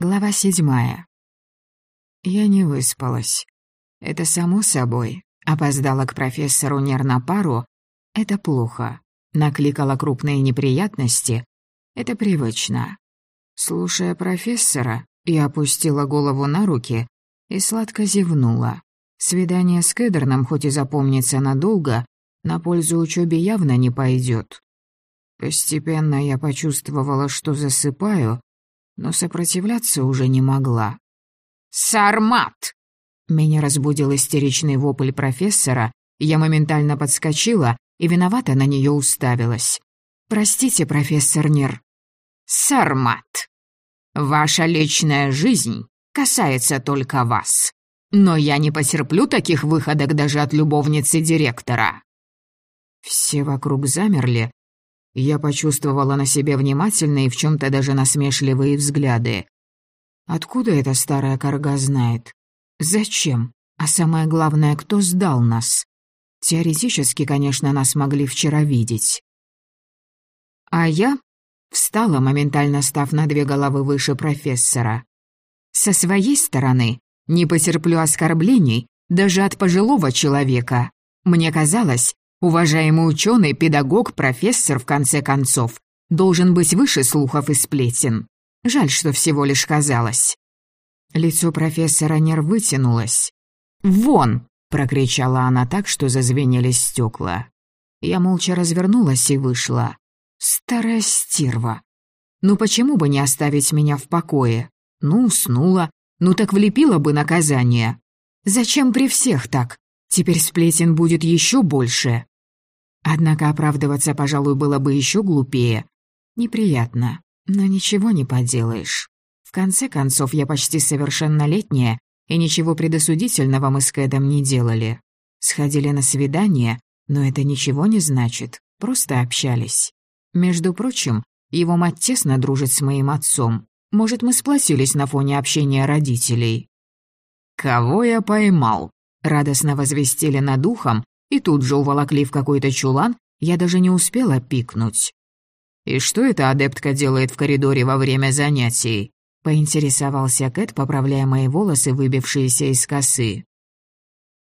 Глава седьмая. Я не выспалась. Это само собой. Опоздала к профессору Нер пару. Это плохо. Накликала крупные неприятности. Это привычно. Слушая профессора, я опустила голову на руки и сладко зевнула. Свидание с Кедерном, хоть и запомнится надолго, на пользу учебе явно не пойдет. Постепенно я почувствовала, что засыпаю, но сопротивляться уже не могла. «Сармат!» Меня разбудил истеричный вопль профессора, я моментально подскочила и виновато на нее уставилась. «Простите, профессор Нер». «Сармат, ваша личная жизнь касается только вас, но я не потерплю таких выходок даже от любовницы директора». Все вокруг замерли, я почувствовала на себе внимательные и в чем-то даже насмешливые взгляды. Откуда эта старая корга знает? Зачем? А самое главное, кто сдал нас? Теоретически, конечно, нас могли вчера видеть. А я встала, моментально став на две головы выше профессора. Со своей стороны не потерплю оскорблений даже от пожилого человека. Мне казалось, Уважаемый ученый, педагог, профессор, в конце концов, должен быть выше слухов и сплетен. Жаль, что всего лишь казалось. Лицо профессора нер вытянулось. «Вон!» — прокричала она так, что зазвенели стекла. Я молча развернулась и вышла. Старая стерва. Ну почему бы не оставить меня в покое? Ну, уснула. Ну так влепила бы наказание. Зачем при всех так? Теперь сплетен будет еще больше. Однако оправдываться, пожалуй, было бы еще глупее. Неприятно, но ничего не поделаешь. В конце концов, я почти совершеннолетняя, и ничего предосудительного мы с Кэдом не делали. Сходили на свидание, но это ничего не значит, просто общались. Между прочим, его мать тесно дружит с моим отцом. Может, мы сплотились на фоне общения родителей. «Кого я поймал?» — радостно возвестили над ухом, и тут же уволокли в какой-то чулан, я даже не успела пикнуть. «И что эта адептка делает в коридоре во время занятий?» — поинтересовался Кэт, поправляя мои волосы, выбившиеся из косы.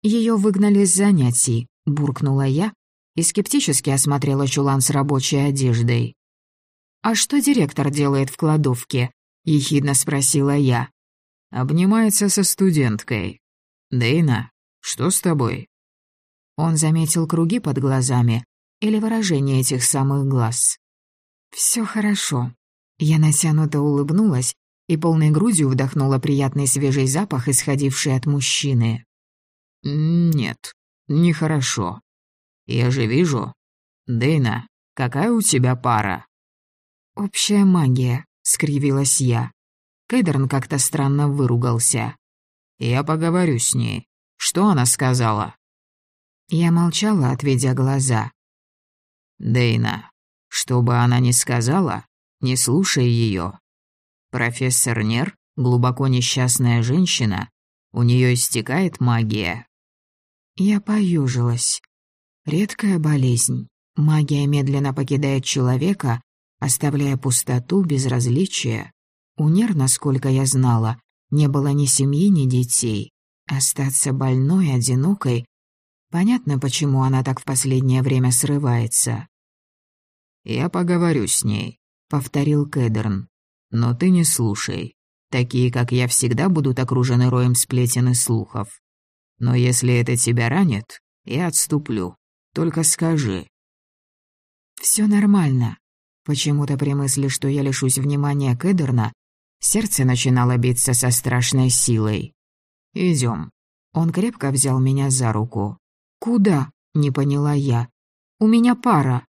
Ее выгнали с занятий», — буркнула я и скептически осмотрела чулан с рабочей одеждой. «А что директор делает в кладовке?» — ехидно спросила я. «Обнимается со студенткой. Дейна, что с тобой?» Он заметил круги под глазами или выражение этих самых глаз. «Все хорошо». Я натянуто улыбнулась и полной грудью вдохнула приятный свежий запах, исходивший от мужчины. «Нет, нехорошо. Я же вижу. Дейна, какая у тебя пара?» «Общая магия», — скривилась я. Кэдерн как-то странно выругался. «Я поговорю с ней. Что она сказала?» Я молчала, отведя глаза. «Дейна, что бы она ни сказала, не слушай ее. Профессор Нер — глубоко несчастная женщина, у нее истекает магия». Я поюжилась. Редкая болезнь. Магия медленно покидает человека, оставляя пустоту, безразличие. У Нер, насколько я знала, не было ни семьи, ни детей. Остаться больной, одинокой Понятно, почему она так в последнее время срывается. «Я поговорю с ней», — повторил Кэдерн. «Но ты не слушай. Такие, как я, всегда будут окружены роем сплетен и слухов. Но если это тебя ранит, я отступлю. Только скажи». «Все нормально». Почему-то при мысли, что я лишусь внимания Кэдерна, сердце начинало биться со страшной силой. Идем. Он крепко взял меня за руку. «Куда?» — не поняла я. «У меня пара».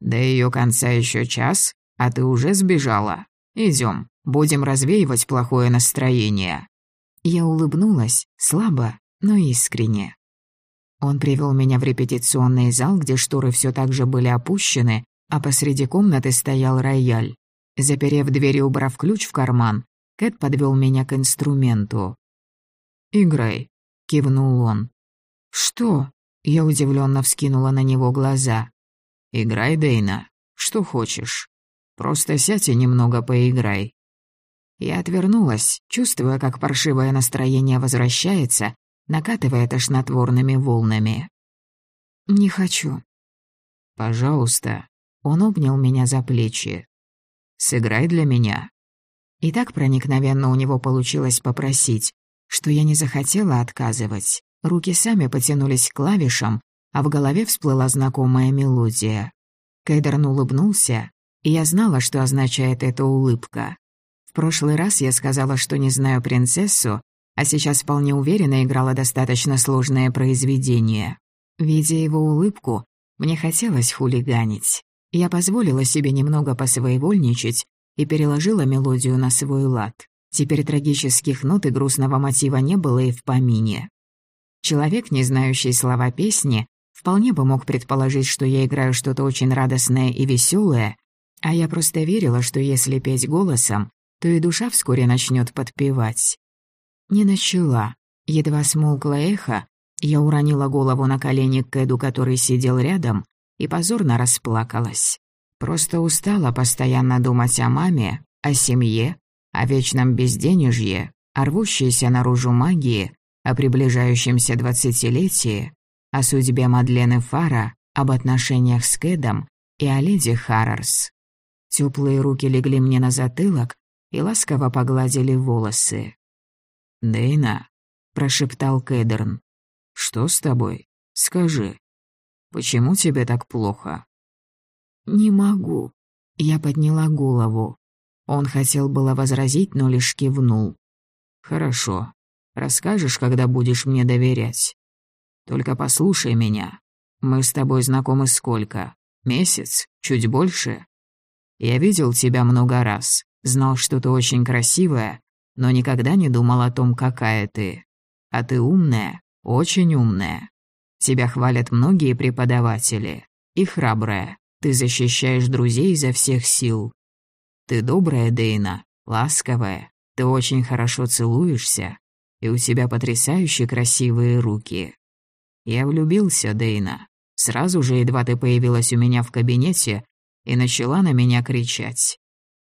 «До ее конца еще час, а ты уже сбежала. Идем, будем развеивать плохое настроение». Я улыбнулась, слабо, но искренне. Он привел меня в репетиционный зал, где шторы все так же были опущены, а посреди комнаты стоял рояль. Заперев дверь и убрав ключ в карман, Кэт подвел меня к инструменту. «Играй», — кивнул он. «Что?» — я удивленно вскинула на него глаза. «Играй, Дейна, что хочешь. Просто сядь и немного поиграй». Я отвернулась, чувствуя, как паршивое настроение возвращается, накатывая тошнотворными волнами. «Не хочу». «Пожалуйста». Он обнял меня за плечи. «Сыграй для меня». И так проникновенно у него получилось попросить, что я не захотела отказывать. Руки сами потянулись к клавишам, а в голове всплыла знакомая мелодия. Кэдерн улыбнулся, и я знала, что означает эта улыбка. В прошлый раз я сказала, что не знаю принцессу, а сейчас вполне уверенно играла достаточно сложное произведение. Видя его улыбку, мне хотелось хулиганить. Я позволила себе немного посвоевольничать и переложила мелодию на свой лад. Теперь трагических нот и грустного мотива не было и в помине. Человек, не знающий слова песни, вполне бы мог предположить, что я играю что-то очень радостное и веселое, а я просто верила, что если петь голосом, то и душа вскоре начнет подпевать. Не начала. Едва смолкло эхо, я уронила голову на колени к Кэду, который сидел рядом, и позорно расплакалась. Просто устала постоянно думать о маме, о семье, о вечном безденежье, о рвущейся наружу магии, о приближающемся двадцатилетии, о судьбе Мадлены Фара, об отношениях с Кэдом и о леди Харрерс. Теплые руки легли мне на затылок и ласково погладили волосы. «Дейна», — прошептал Кэдерн, что с тобой? Скажи. Почему тебе так плохо?» «Не могу». Я подняла голову. Он хотел было возразить, но лишь кивнул. «Хорошо. Расскажешь, когда будешь мне доверять. Только послушай меня. Мы с тобой знакомы сколько? Месяц? Чуть больше? Я видел тебя много раз, знал, что ты очень красивая, но никогда не думал о том, какая ты. А ты умная, очень умная. Тебя хвалят многие преподаватели. И храбрая. Ты защищаешь друзей изо всех сил. Ты добрая, Дейна, ласковая. Ты очень хорошо целуешься. И у тебя потрясающе красивые руки. Я влюбился, Дейна. Сразу же, едва ты появилась у меня в кабинете и начала на меня кричать.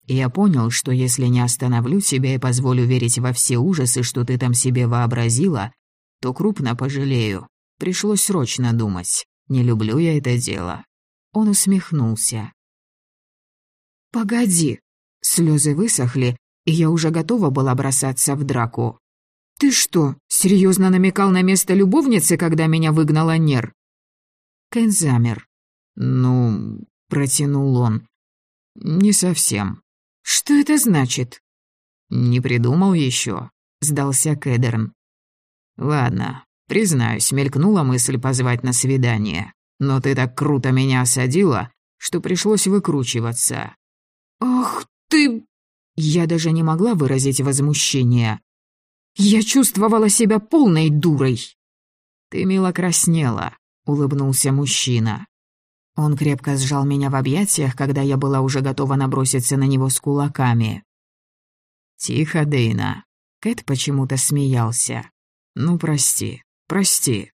Я понял, что если не остановлю тебя и позволю верить во все ужасы, что ты там себе вообразила, то крупно пожалею. Пришлось срочно думать. Не люблю я это дело». Он усмехнулся. «Погоди». Слезы высохли, и я уже готова была бросаться в драку. «Ты что, серьезно намекал на место любовницы, когда меня выгнала Нер?» Кен замер. «Ну...» — протянул он. «Не совсем». «Что это значит?» «Не придумал еще», — сдался Кэдерн. «Ладно, признаюсь, мелькнула мысль позвать на свидание. Но ты так круто меня осадила, что пришлось выкручиваться». «Ах ты...» Я даже не могла выразить возмущение. Я чувствовала себя полной дурой. «Ты мило краснела», — улыбнулся мужчина. Он крепко сжал меня в объятиях, когда я была уже готова наброситься на него с кулаками. «Тихо, Дейна». Кэт почему-то смеялся. «Ну, прости, прости».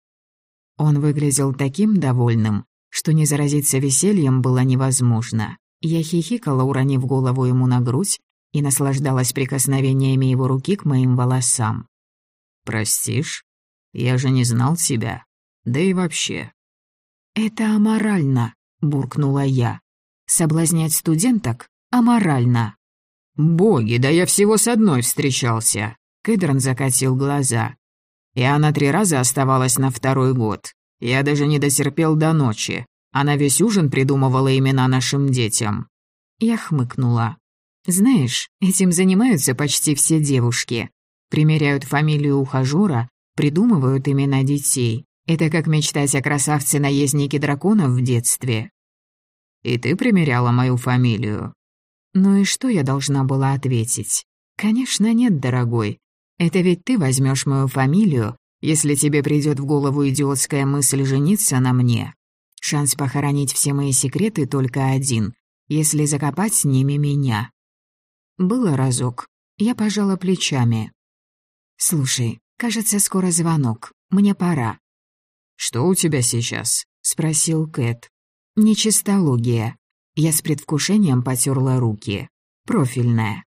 Он выглядел таким довольным, что не заразиться весельем было невозможно. Я хихикала, уронив голову ему на грудь, и наслаждалась прикосновениями его руки к моим волосам. «Простишь? Я же не знал тебя. Да и вообще». «Это аморально», — буркнула я. «Соблазнять студенток аморально». «Боги, да я всего с одной встречался», — Кедрон закатил глаза. И она три раза оставалась на второй год. Я даже не дотерпел до ночи. Она весь ужин придумывала имена нашим детям. Я хмыкнула. Знаешь, этим занимаются почти все девушки. Примеряют фамилию ухажера, придумывают имена детей. Это как мечтать о красавце-наезднике драконов в детстве. И ты примеряла мою фамилию? Ну и что я должна была ответить? Конечно, нет, дорогой. Это ведь ты возьмешь мою фамилию, если тебе придет в голову идиотская мысль жениться на мне. Шанс похоронить все мои секреты только один, если закопать с ними меня. Было разок. Я пожала плечами. «Слушай, кажется, скоро звонок. Мне пора». «Что у тебя сейчас?» — спросил Кэт. «Нечистология». Я с предвкушением потерла руки. «Профильная».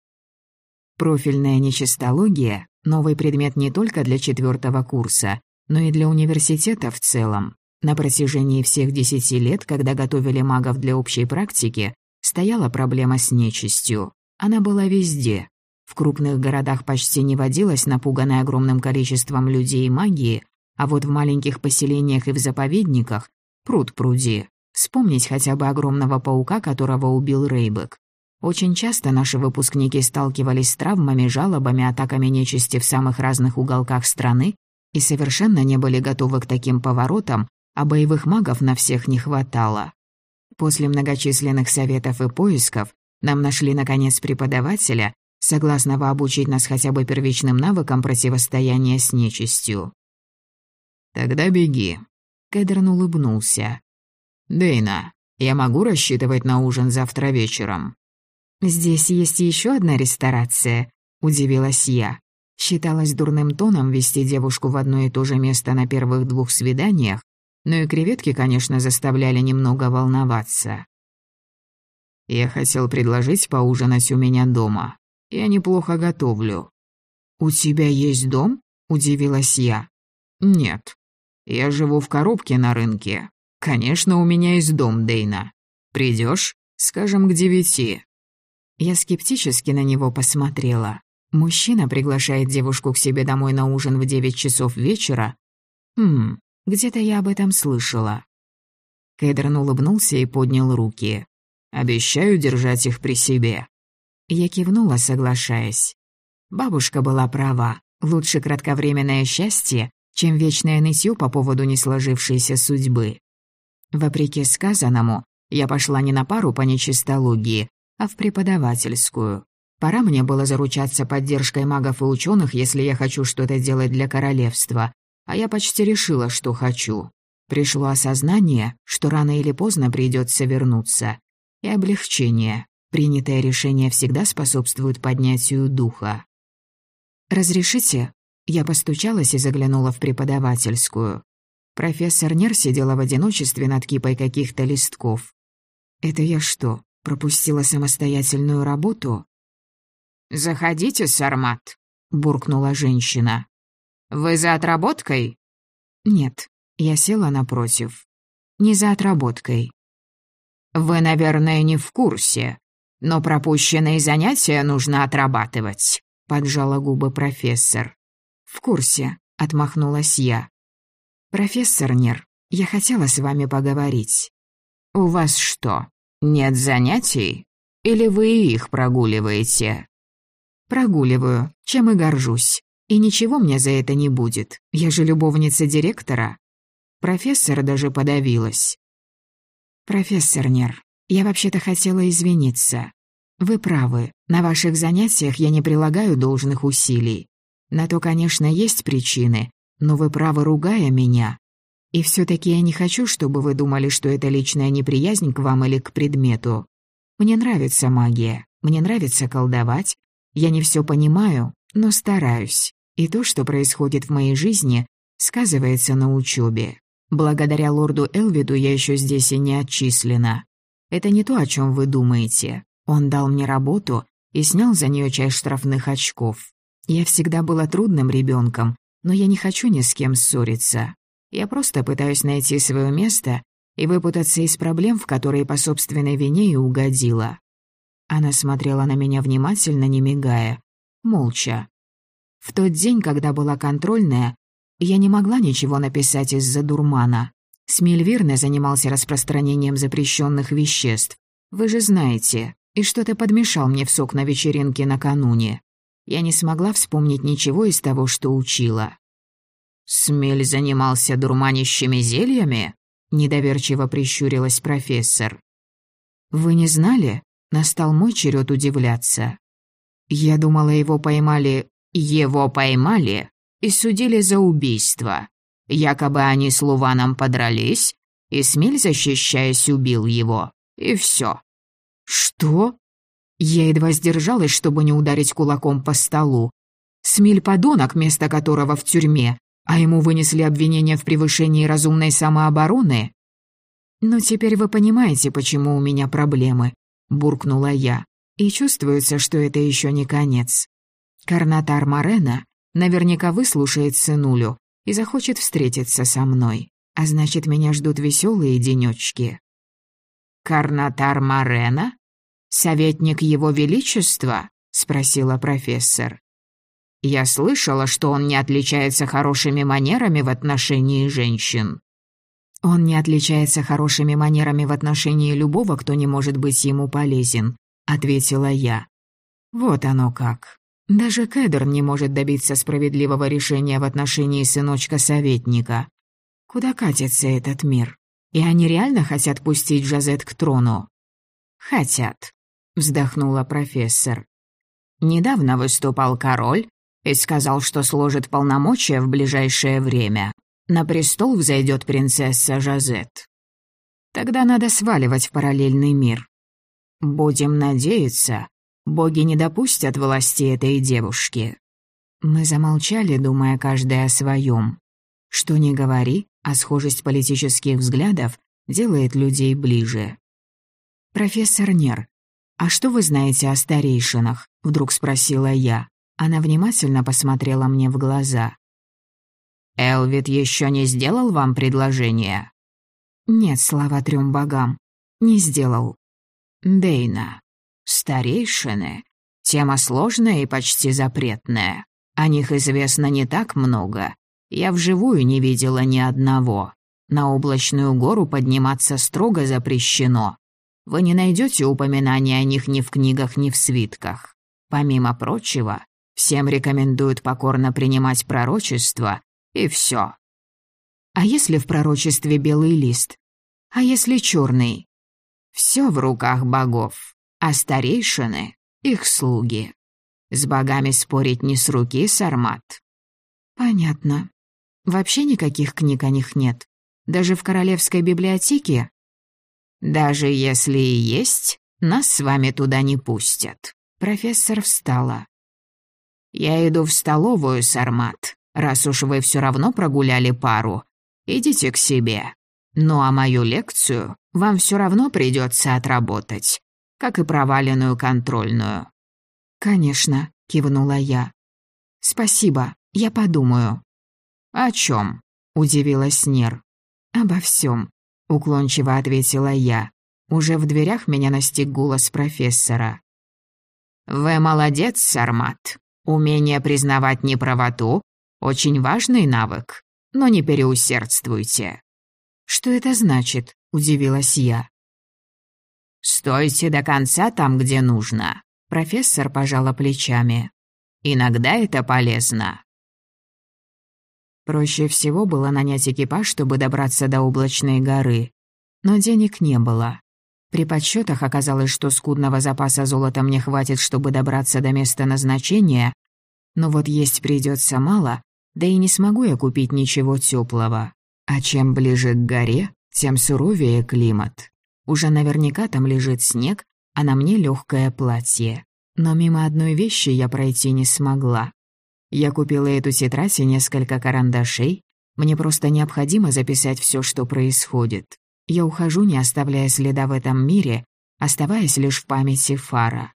Профильная нечистология – новый предмет не только для четвертого курса, но и для университета в целом. На протяжении всех десяти лет, когда готовили магов для общей практики, стояла проблема с нечистью. Она была везде. В крупных городах почти не водилась напуганная огромным количеством людей и магии, а вот в маленьких поселениях и в заповедниках пруд пруди. Вспомнить хотя бы огромного паука, которого убил Рейбек. Очень часто наши выпускники сталкивались с травмами, жалобами, атаками нечисти в самых разных уголках страны и совершенно не были готовы к таким поворотам, а боевых магов на всех не хватало. После многочисленных советов и поисков нам нашли, наконец, преподавателя, согласного обучить нас хотя бы первичным навыкам противостояния с нечистью. «Тогда беги», — Кэдрон улыбнулся. «Дейна, я могу рассчитывать на ужин завтра вечером?» «Здесь есть еще одна ресторация», — удивилась я. Считалось дурным тоном вести девушку в одно и то же место на первых двух свиданиях, но и креветки, конечно, заставляли немного волноваться. Я хотел предложить поужинать у меня дома. Я неплохо готовлю. «У тебя есть дом?» – удивилась я. «Нет. Я живу в коробке на рынке. Конечно, у меня есть дом, Дейна. Придешь, скажем, к девяти». Я скептически на него посмотрела. Мужчина приглашает девушку к себе домой на ужин в девять часов вечера. Хм, где-то я об этом слышала. Кэдрон улыбнулся и поднял руки. «Обещаю держать их при себе». Я кивнула, соглашаясь. Бабушка была права. Лучше кратковременное счастье, чем вечное нытье по поводу несложившейся судьбы. Вопреки сказанному, я пошла не на пару по нечистологии, а в преподавательскую. Пора мне было заручаться поддержкой магов и ученых, если я хочу что-то делать для королевства, а я почти решила, что хочу. Пришло осознание, что рано или поздно придется вернуться. И облегчение. Принятое решение всегда способствует поднятию духа. «Разрешите?» Я постучалась и заглянула в преподавательскую. Профессор Нер сидела в одиночестве над кипой каких-то листков. «Это я что, пропустила самостоятельную работу?» «Заходите, Сармат», — буркнула женщина. «Вы за отработкой?» «Нет, я села напротив. Не за отработкой». «Вы, наверное, не в курсе, но пропущенные занятия нужно отрабатывать», — поджала губы профессор. «В курсе», — отмахнулась я. «Профессор Нер, я хотела с вами поговорить». «У вас что, нет занятий? Или вы их прогуливаете?» «Прогуливаю, чем и горжусь. И ничего мне за это не будет. Я же любовница директора. Профессор даже подавилась. Профессор Нер, я вообще-то хотела извиниться. Вы правы, на ваших занятиях я не прилагаю должных усилий. На то, конечно, есть причины, но вы правы, ругая меня. И все-таки я не хочу, чтобы вы думали, что это личная неприязнь к вам или к предмету. Мне нравится магия, мне нравится колдовать. Я не все понимаю, но стараюсь. И то, что происходит в моей жизни, сказывается на учебе. Благодаря лорду Элвиду я еще здесь и не отчислена. Это не то, о чем вы думаете. Он дал мне работу и снял за нее часть штрафных очков. Я всегда была трудным ребенком, но я не хочу ни с кем ссориться. Я просто пытаюсь найти свое место и выпутаться из проблем, в которые по собственной вине и угодила. Она смотрела на меня внимательно, не мигая, молча. В тот день, когда была контрольная, я не могла ничего написать из-за дурмана. Смельвирне занимался распространением запрещенных веществ. Вы же знаете, и что-то подмешал мне в сок на вечеринке накануне. Я не смогла вспомнить ничего из того, что учила. «Смель занимался дурманящими зельями?» — недоверчиво прищурилась профессор. «Вы не знали?» — настал мой черед удивляться. Я думала, его поймали его поймали и судили за убийство. Якобы они с Луваном подрались, и Смель, защищаясь, убил его. И все. Что? Я едва сдержалась, чтобы не ударить кулаком по столу. Смель подонок, место которого в тюрьме, а ему вынесли обвинение в превышении разумной самообороны? «Ну, теперь вы понимаете, почему у меня проблемы», — буркнула я. «И чувствуется, что это еще не конец. Карнатар Морена наверняка выслушает сынулю и захочет встретиться со мной, а значит, меня ждут веселые денечки. «Карнатар Морена? Советник Его Величества?» — спросила профессор. «Я слышала, что он не отличается хорошими манерами в отношении женщин». «Он не отличается хорошими манерами в отношении любого, кто не может быть ему полезен», — ответила я. «Вот оно как. Даже Кедр не может добиться справедливого решения в отношении сыночка советника. Куда катится этот мир? И они реально хотят пустить Жазет к трону?» «Хотят», — вздохнула профессор. «Недавно выступал король и сказал, что сложит полномочия в ближайшее время. На престол взойдет принцесса Жазет. Тогда надо сваливать в параллельный мир. Будем надеяться, боги не допустят власти этой девушки». Мы замолчали, думая каждый о своем. Что ни говори, а схожесть политических взглядов делает людей ближе. «Профессор Нер, а что вы знаете о старейшинах?» — вдруг спросила я. Она внимательно посмотрела мне в глаза. «Элвит еще не сделал вам предложение?» «Нет, слава трем богам, не сделал». «Дейна, старейшины — тема сложная и почти запретная. О них известно не так много, я вживую не видела ни одного. На облачную гору подниматься строго запрещено. Вы не найдете упоминания о них ни в книгах, ни в свитках. Помимо прочего, всем рекомендуют покорно принимать пророчество, и все. А если в пророчестве белый лист? А если черный? Все в руках богов, а старейшины — их слуги. С богами спорить не с руки, Сармат. Понятно. Вообще никаких книг о них нет. Даже в королевской библиотеке? Даже если и есть, нас с вами туда не пустят. Профессор встала. Я иду в столовую, Сармат. Раз уж вы все равно прогуляли пару, идите к себе. Ну а мою лекцию вам все равно придется отработать, как и проваленную контрольную. Конечно, кивнула я. Спасибо, я подумаю. «О чем?» — удивилась Нер. «Обо всем», — уклончиво ответила я. Уже в дверях меня настиг голос профессора. «Вы молодец, Сармат. Умение признавать неправоту — очень важный навык, но не переусердствуйте». «Что это значит?» — удивилась я. «Стойте до конца там, где нужно», — профессор пожала плечами. «Иногда это полезно». Проще всего было нанять экипаж, чтобы добраться до облачной горы. Но денег не было. При подсчетах оказалось, что скудного запаса золота мне хватит, чтобы добраться до места назначения, но вот есть придется мало, да и не смогу я купить ничего теплого. А чем ближе к горе, тем суровее климат. Уже наверняка там лежит снег, а на мне легкое платье. Но мимо одной вещи я пройти не смогла. Я купила эту тетрадь и несколько карандашей. Мне просто необходимо записать все, что происходит. Я ухожу, не оставляя следа в этом мире, оставаясь лишь в памяти Фара.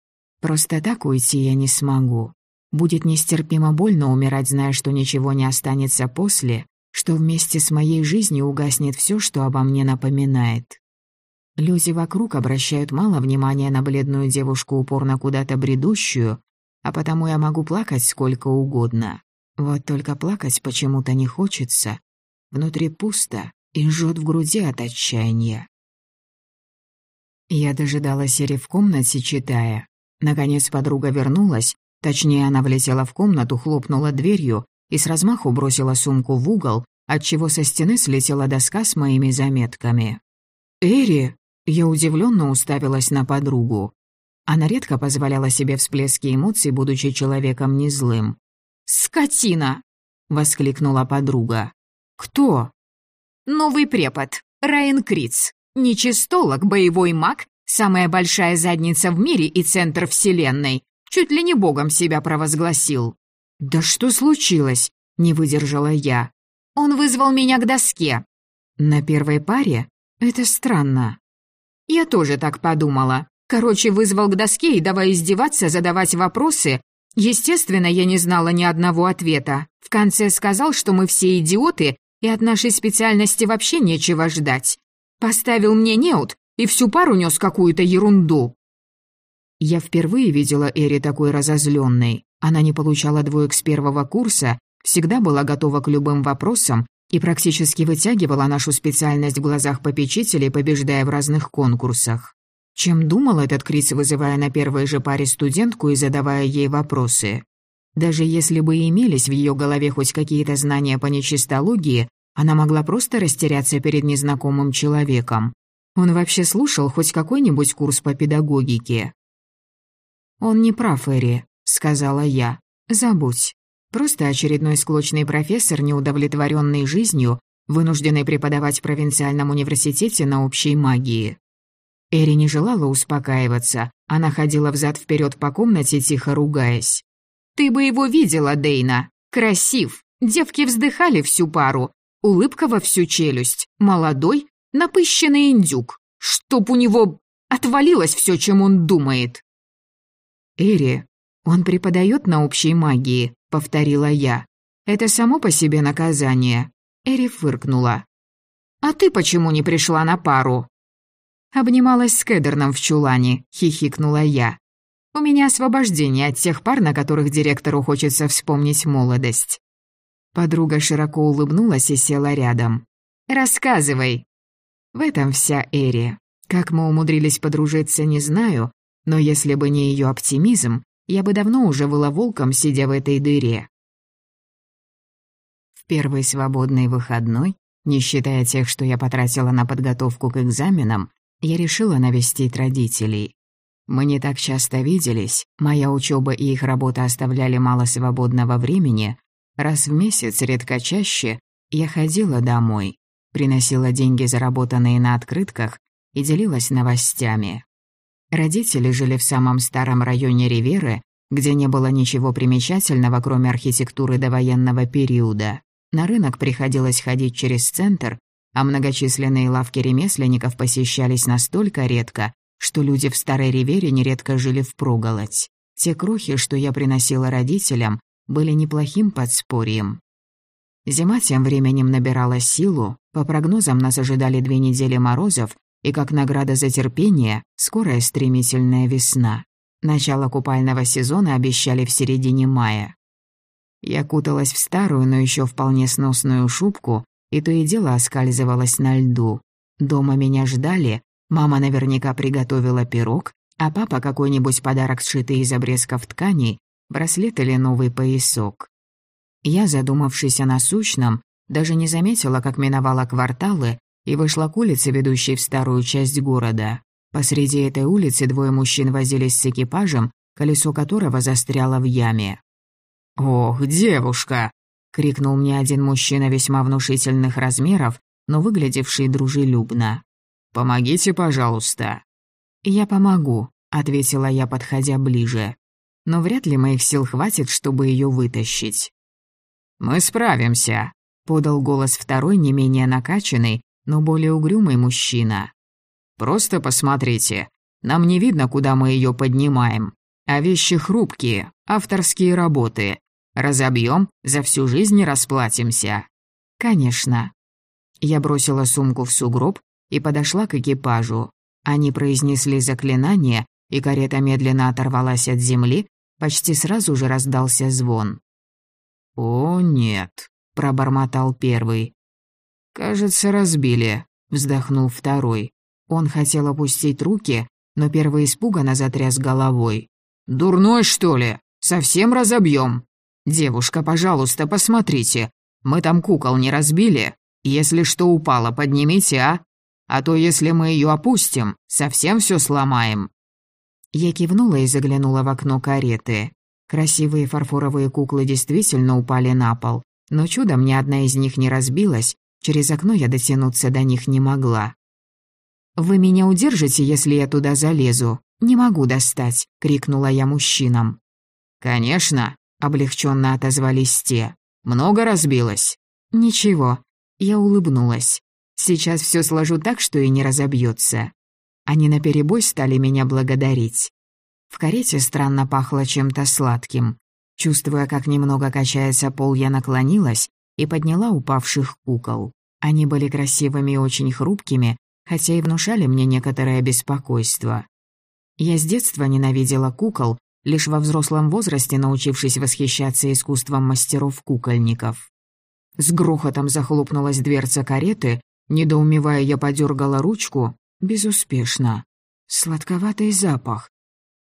Просто так уйти я не смогу. Будет нестерпимо больно умирать, зная, что ничего не останется после, что вместе с моей жизнью угаснет все, что обо мне напоминает. Люди вокруг обращают мало внимания на бледную девушку, упорно куда-то бредущую, а потому я могу плакать сколько угодно. Вот только плакать почему-то не хочется. Внутри пусто и жжет в груди от отчаяния. Я дожидалась Сири в комнате, читая. Наконец подруга вернулась, точнее, она влетела в комнату, хлопнула дверью и с размаху бросила сумку в угол, отчего со стены слетела доска с моими заметками. «Эри!» Я удивленно уставилась на подругу. Она редко позволяла себе всплески эмоций, будучи человеком не злым. «Скотина!» — воскликнула подруга. «Кто?» «Новый препод. Райан Криц. Нечистолог, боевой маг, самая большая задница в мире и центр вселенной. Чуть ли не богом себя провозгласил». «Да что случилось?» — не выдержала я. «Он вызвал меня к доске». «На первой паре? Это странно». «Я тоже так подумала. Короче, вызвал к доске и давай издеваться, задавать вопросы. Естественно, я не знала ни одного ответа. В конце сказал, что мы все идиоты, и от нашей специальности вообще нечего ждать. Поставил мне неуд и всю пару нес какую-то ерунду. Я впервые видела Эри такой разозленной. Она не получала двоек с первого курса, всегда была готова к любым вопросам и практически вытягивала нашу специальность в глазах попечителей, побеждая в разных конкурсах. Чем думал этот Крис, вызывая на первой же паре студентку и задавая ей вопросы? Даже если бы имелись в ее голове хоть какие-то знания по нечистологии, она могла просто растеряться перед незнакомым человеком. Он вообще слушал хоть какой-нибудь курс по педагогике? «Он не прав, Эри», — сказала я. «Забудь. Просто очередной склочный профессор, неудовлетворенный жизнью, вынужденный преподавать в провинциальном университете на общей магии». Эри не желала успокаиваться. Она ходила взад-вперед по комнате, тихо ругаясь. «Ты бы его видела, Дейна. Красив. Девки вздыхали всю пару. Улыбка во всю челюсть. Молодой, напыщенный индюк. Чтоб у него отвалилось все, чем он думает». «Эри, он преподает на общей магии», — повторила я. «Это само по себе наказание». Эри фыркнула. «А ты почему не пришла на пару?» Обнималась с Кедерном в чулане, хихикнула я. У меня освобождение от тех пар, на которых директору хочется вспомнить молодость. Подруга широко улыбнулась и села рядом. «Рассказывай». В этом вся Эри. Как мы умудрились подружиться, не знаю, но если бы не ее оптимизм, я бы давно уже была волком, сидя в этой дыре. В первый свободный выходной, не считая тех, что я потратила на подготовку к экзаменам, я решила навестить родителей. Мы не так часто виделись, моя учеба и их работа оставляли мало свободного времени. Раз в месяц, редко чаще, я ходила домой, приносила деньги, заработанные на открытках, и делилась новостями. Родители жили в самом старом районе Риверы, где не было ничего примечательного, кроме архитектуры довоенного периода. На рынок приходилось ходить через центр, а многочисленные лавки ремесленников посещались настолько редко, что люди в Старой Ривере нередко жили впроголодь. Те крохи, что я приносила родителям, были неплохим подспорьем. Зима тем временем набирала силу, по прогнозам нас ожидали две недели морозов, и как награда за терпение – скорая стремительная весна. Начало купального сезона обещали в середине мая. Я куталась в старую, но еще вполне сносную шубку, и то и дело оскальзывалась на льду. Дома меня ждали, мама наверняка приготовила пирог, а папа какой-нибудь подарок, сшитый из обрезков тканей, браслет или новый поясок. Я, задумавшись о насущном, даже не заметила, как миновала кварталы и вышла к улице, ведущей в старую часть города. Посреди этой улицы двое мужчин возились с экипажем, колесо которого застряло в яме. «Ох, девушка!» — крикнул мне один мужчина весьма внушительных размеров, но выглядевший дружелюбно. «Помогите, пожалуйста». «Я помогу», — ответила я, подходя ближе. «Но вряд ли моих сил хватит, чтобы ее вытащить». «Мы справимся», — подал голос второй, не менее накачанный, но более угрюмый мужчина. «Просто посмотрите. Нам не видно, куда мы ее поднимаем. А вещи хрупкие, авторские работы. Разобьем, за всю жизнь расплатимся». «Конечно». Я бросила сумку в сугроб и подошла к экипажу. Они произнесли заклинание, и карета медленно оторвалась от земли, почти сразу же раздался звон. «О, нет», — пробормотал первый. «Кажется, разбили», — вздохнул второй. Он хотел опустить руки, но первый испуганно затряс головой. «Дурной, что ли? Совсем разобьем? Девушка, пожалуйста, посмотрите. Мы там кукол не разбили. Если что упало, поднимите, а? А то, если мы ее опустим, совсем все сломаем». Я кивнула и заглянула в окно кареты. Красивые фарфоровые куклы действительно упали на пол, но чудом ни одна из них не разбилась, Через окно я дотянуться до них не могла. «Вы меня удержите, если я туда залезу? Не могу достать!» — крикнула я мужчинам. «Конечно!» — облегченно отозвались те. «Много разбилось?» «Ничего». Я улыбнулась. «Сейчас все сложу так, что и не разобьется». Они наперебой стали меня благодарить. В карете странно пахло чем-то сладким. Чувствуя, как немного качается пол, я наклонилась и подняла упавших кукол. Они были красивыми и очень хрупкими, хотя и внушали мне некоторое беспокойство. Я с детства ненавидела кукол, лишь во взрослом возрасте научившись восхищаться искусством мастеров-кукольников. С грохотом захлопнулась дверца кареты, недоумевая, я подергала ручку, безуспешно. Сладковатый запах.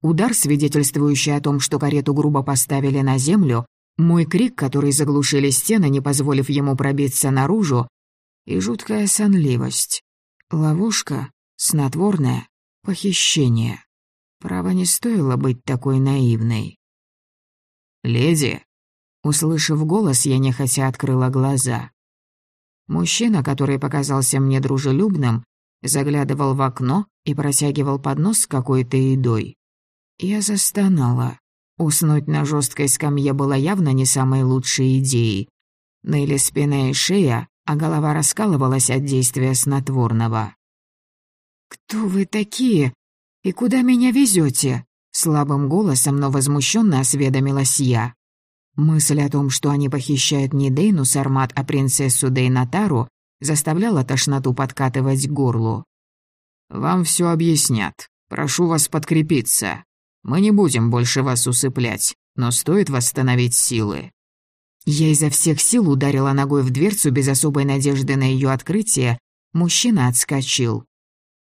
Удар, свидетельствующий о том, что карету грубо поставили на землю, мой крик, который заглушили стены, не позволив ему пробиться наружу, и жуткая сонливость. Ловушка, снотворное, похищение. Право не стоило быть такой наивной. «Леди!» Услышав голос, я нехотя открыла глаза. Мужчина, который показался мне дружелюбным, заглядывал в окно и протягивал поднос с какой-то едой. Я застонала. Уснуть на жесткой скамье было явно не самой лучшей идеей. Ныли спина и шея, а голова раскалывалась от действия снотворного. «Кто вы такие? И куда меня везете? Слабым голосом, но возмущенно осведомилась я. Мысль о том, что они похищают не Дейну Сармат, а принцессу Дейнатару, заставляла тошноту подкатывать к горлу. «Вам все объяснят. Прошу вас подкрепиться. Мы не будем больше вас усыплять, но стоит восстановить силы». Я изо всех сил ударила ногой в дверцу без особой надежды на ее открытие. Мужчина отскочил.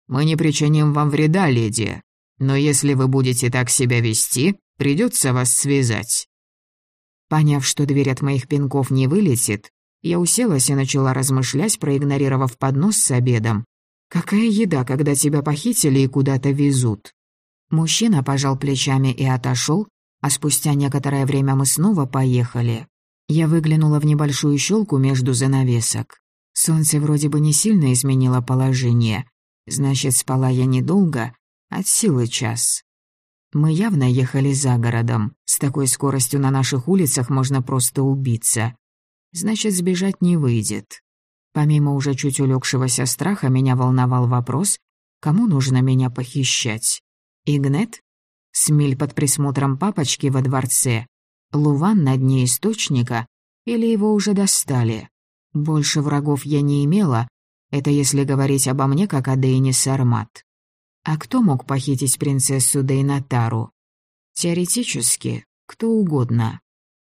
«Мы не причиним вам вреда, леди, но если вы будете так себя вести, придется вас связать». Поняв, что дверь от моих пинков не вылетит, я уселась и начала размышлять, проигнорировав поднос с обедом. «Какая еда, когда тебя похитили и куда-то везут?» Мужчина пожал плечами и отошел, а спустя некоторое время мы снова поехали. Я выглянула в небольшую щелку между занавесок. Солнце вроде бы не сильно изменило положение. Значит, спала я недолго, от силы час. Мы явно ехали за городом. С такой скоростью на наших улицах можно просто убиться. Значит, сбежать не выйдет. Помимо уже чуть улегшегося страха, меня волновал вопрос, кому нужно меня похищать. Игнет? Смель под присмотром папочки во дворце? Луван на дне источника, или его уже достали. Больше врагов я не имела, это если говорить обо мне, как о Дейне Сармат. А кто мог похитить принцессу Дейнатару? Теоретически, кто угодно.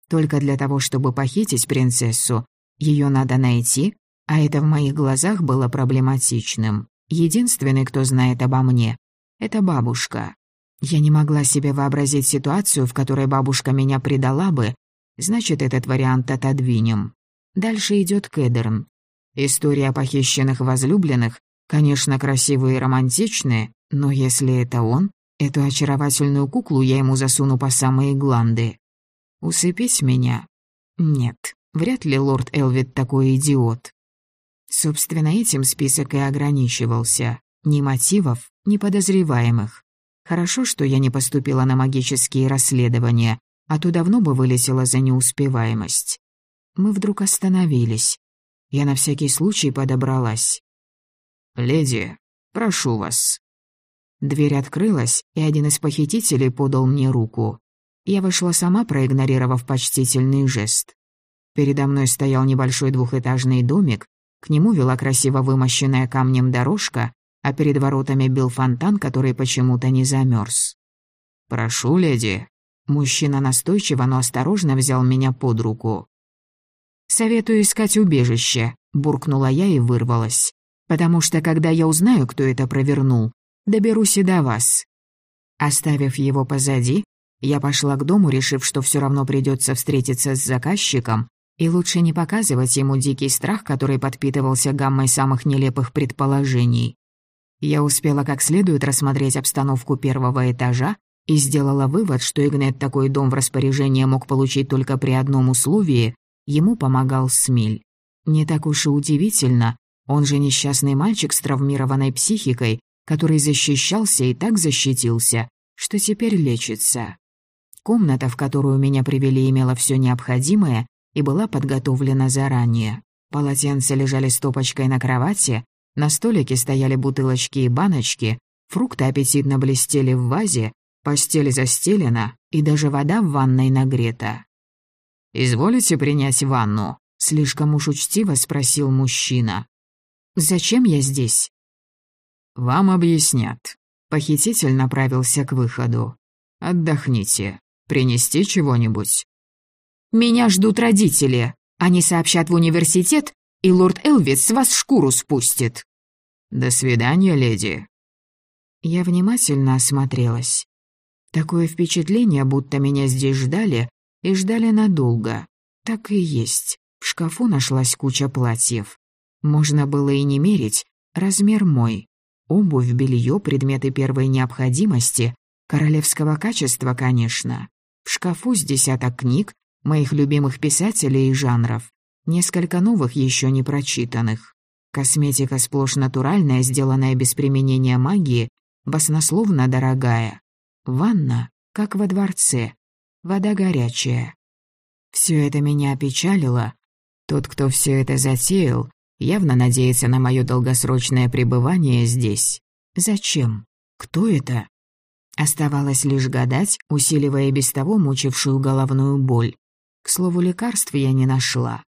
Только для того, чтобы похитить принцессу, ее надо найти, а это в моих глазах было проблематичным. Единственный, кто знает обо мне, это бабушка. Я не могла себе вообразить ситуацию, в которой бабушка меня предала бы, значит, этот вариант отодвинем. Дальше идет Кэдерн. История о похищенных возлюбленных, конечно, красивые и романтичные, но если это он, эту очаровательную куклу я ему засуну по самые гланды. Усыпить меня? Нет, вряд ли лорд Элвит такой идиот. Собственно, этим список и ограничивался. Ни мотивов, ни подозреваемых. Хорошо, что я не поступила на магические расследования, а то давно бы вылетела за неуспеваемость. Мы вдруг остановились. Я на всякий случай подобралась. «Леди, прошу вас». Дверь открылась, и один из похитителей подал мне руку. Я вышла сама, проигнорировав почтительный жест. Передо мной стоял небольшой двухэтажный домик, к нему вела красиво вымощенная камнем дорожка, а перед воротами бил фонтан, который почему-то не замерз. «Прошу, леди». Мужчина настойчиво, но осторожно взял меня под руку. «Советую искать убежище», — буркнула я и вырвалась. «Потому что, когда я узнаю, кто это провернул, доберусь и до вас». Оставив его позади, я пошла к дому, решив, что все равно придется встретиться с заказчиком, и лучше не показывать ему дикий страх, который подпитывался гаммой самых нелепых предположений. Я успела как следует рассмотреть обстановку первого этажа и сделала вывод, что Игнет такой дом в распоряжение мог получить только при одном условии – ему помогал Смиль. Не так уж и удивительно, он же несчастный мальчик с травмированной психикой, который защищался и так защитился, что теперь лечится. Комната, в которую меня привели, имела все необходимое и была подготовлена заранее. Полотенца лежали стопочкой на кровати, на столике стояли бутылочки и баночки, фрукты аппетитно блестели в вазе, постель застелена, и даже вода в ванной нагрета. «Изволите принять ванну?» — слишком уж учтиво спросил мужчина. «Зачем я здесь?» «Вам объяснят». Похититель направился к выходу. «Отдохните. Принести чего-нибудь?» «Меня ждут родители. Они сообщат в университет, и лорд Элвис с вас шкуру спустит». «До свидания, леди». Я внимательно осмотрелась. Такое впечатление, будто меня здесь ждали, и ждали надолго. Так и есть. В шкафу нашлась куча платьев. Можно было и не мерить. Размер мой. Обувь, белье, предметы первой необходимости. Королевского качества, конечно. В шкафу с десяток книг, моих любимых писателей и жанров. Несколько новых, еще не прочитанных. Косметика сплошь натуральная, сделанная без применения магии, баснословно дорогая. Ванна, как во дворце. Вода горячая. Все это меня опечалило. Тот, кто все это затеял, явно надеется на мое долгосрочное пребывание здесь. Зачем? Кто это? Оставалось лишь гадать, усиливая без того мучившую головную боль. К слову, лекарств я не нашла.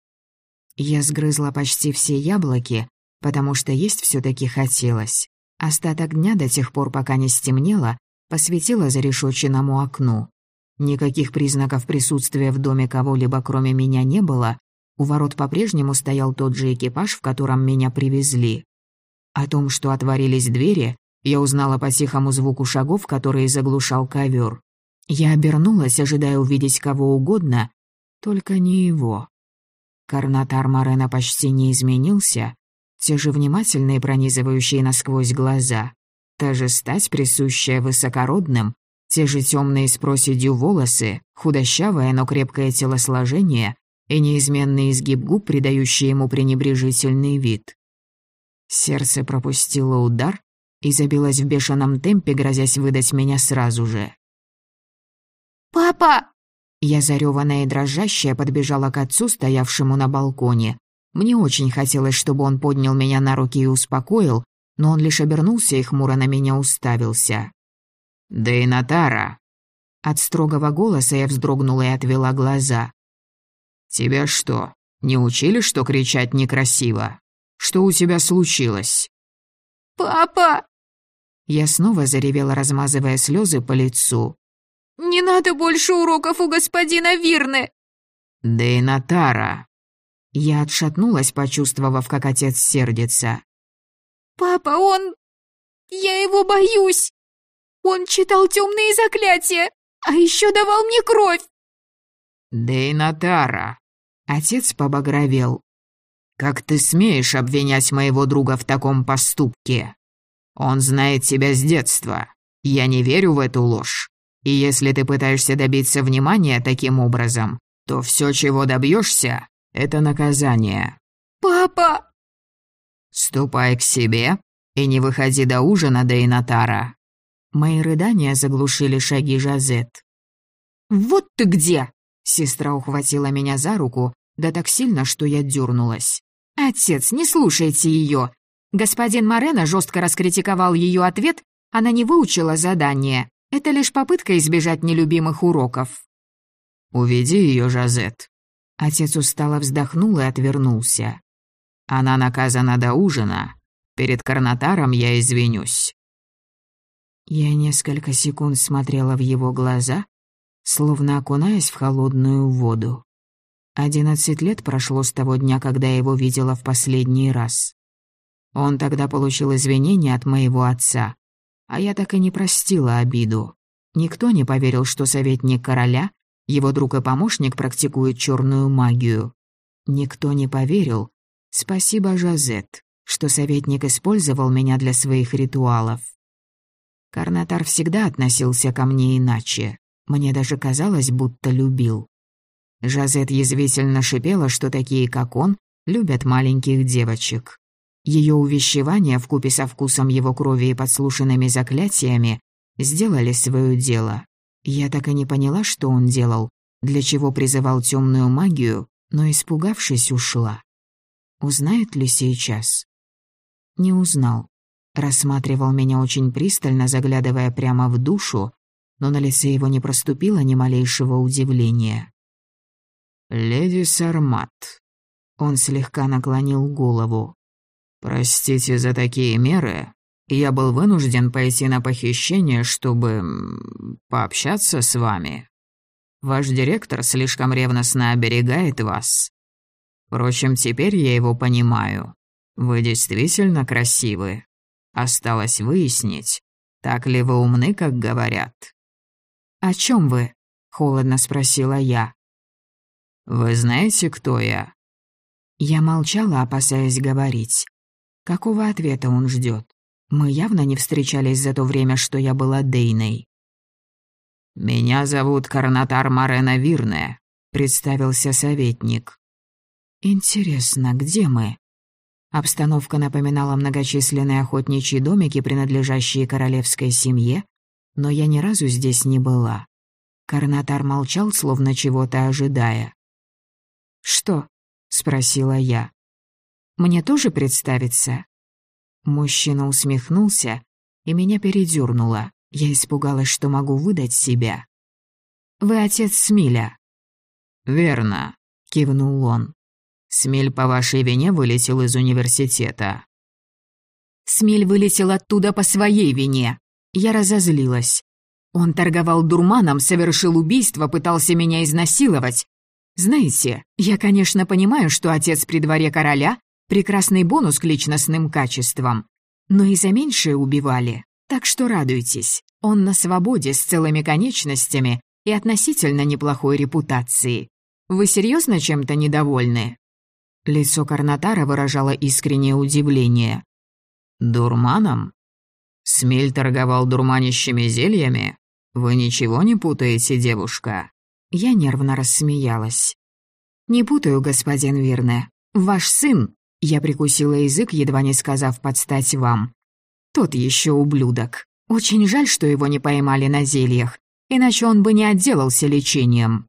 Я сгрызла почти все яблоки, потому что есть все таки хотелось. Остаток дня до тех пор, пока не стемнело, посветила зарешоченному окну. Никаких признаков присутствия в доме кого-либо кроме меня не было, у ворот по-прежнему стоял тот же экипаж, в котором меня привезли. О том, что отворились двери, я узнала по тихому звуку шагов, которые заглушал ковер. Я обернулась, ожидая увидеть кого угодно, только не его. Карнатар Морена почти не изменился, те же внимательные, пронизывающие насквозь глаза, та же стать, присущая высокородным, те же темные с проседью волосы, худощавое, но крепкое телосложение и неизменный изгиб губ, придающий ему пренебрежительный вид. Сердце пропустило удар и забилось в бешеном темпе, грозясь выдать меня сразу же. «Папа!» Я, зарёванная и дрожащая, подбежала к отцу, стоявшему на балконе. Мне очень хотелось, чтобы он поднял меня на руки и успокоил, но он лишь обернулся и хмуро на меня уставился. «Да и Натара!» От строгого голоса я вздрогнула и отвела глаза. «Тебя что, не учили, что кричать некрасиво? Что у тебя случилось?» «Папа!» Я снова заревела, размазывая слезы по лицу. «Не надо больше уроков у господина Вирны!» «Да и Натара!» Я отшатнулась, почувствовав, как отец сердится. «Папа, он... Я его боюсь! Он читал темные заклятия, а еще давал мне кровь!» «Да и Натара!» Отец побагровел. «Как ты смеешь обвинять моего друга в таком поступке? Он знает тебя с детства. Я не верю в эту ложь. И если ты пытаешься добиться внимания таким образом, то все, чего добьешься, это наказание. Папа! Ступай к себе и не выходи до ужина до Инатара. Мои рыдания заглушили шаги Жазет. «Вот ты где!» Сестра ухватила меня за руку, да так сильно, что я дернулась. «Отец, не слушайте ее. Господин Морено жестко раскритиковал ее ответ, она не выучила задание. Это лишь попытка избежать нелюбимых уроков». «Уведи ее, Жазет». Отец устало вздохнул и отвернулся. «Она наказана до ужина. Перед Карнатаром я извинюсь». Я несколько секунд смотрела в его глаза, словно окунаясь в холодную воду. Одиннадцать лет прошло с того дня, когда я его видела в последний раз. Он тогда получил извинения от моего отца, а я так и не простила обиду. Никто не поверил, что советник короля, его друг и помощник, практикует черную магию. Никто не поверил. Спасибо, Жазет, что советник использовал меня для своих ритуалов. Карнатар всегда относился ко мне иначе. Мне даже казалось, будто любил. Жазет язвительно шипела, что такие, как он, любят маленьких девочек. Ее увещевания вкупе со вкусом его крови и подслушанными заклятиями сделали свое дело. Я так и не поняла, что он делал, для чего призывал темную магию, но, испугавшись, ушла. Узнает ли сейчас? Не узнал. Рассматривал меня очень пристально, заглядывая прямо в душу, но на лице его не проступило ни малейшего удивления. «Леди Сармат». Он слегка наклонил голову. «Простите за такие меры. Я был вынужден пойти на похищение, чтобы... пообщаться с вами. Ваш директор слишком ревностно оберегает вас. Впрочем, теперь я его понимаю. Вы действительно красивы. Осталось выяснить, так ли вы умны, как говорят». «О чем вы?» — холодно спросила я. «Вы знаете, кто я?» Я молчала, опасаясь говорить. Какого ответа он ждет? Мы явно не встречались за то время, что я была Дейной. «Меня зовут Карнатар Марена Вирне», — представился советник. «Интересно, где мы?» Обстановка напоминала многочисленные охотничьи домики, принадлежащие королевской семье, но я ни разу здесь не была. Карнатар молчал, словно чего-то ожидая. «Что?» — спросила я. «Мне тоже представиться?» Мужчина усмехнулся, и меня передёрнуло. Я испугалась, что могу выдать себя. «Вы отец Смиля?» «Верно», — кивнул он. «Смиль по вашей вине вылетел из университета». «Смиль вылетел оттуда по своей вине». Я разозлилась. Он торговал дурманом, совершил убийство, пытался меня изнасиловать. Знаете, я, конечно, понимаю, что отец при дворе короля — прекрасный бонус к личностным качествам. Но и за меньшее убивали. Так что радуйтесь, он на свободе с целыми конечностями и относительно неплохой репутацией. Вы серьезно чем-то недовольны?» Лицо Карнатара выражало искреннее удивление. «Дурманом? Смель торговал дурманящими зельями? Вы ничего не путаете, девушка?» Я нервно рассмеялась. «Не путаю, господин Вирне. Ваш сын...» Я прикусила язык, едва не сказав подстать вам. «Тот еще ублюдок. Очень жаль, что его не поймали на зельях, иначе он бы не отделался лечением».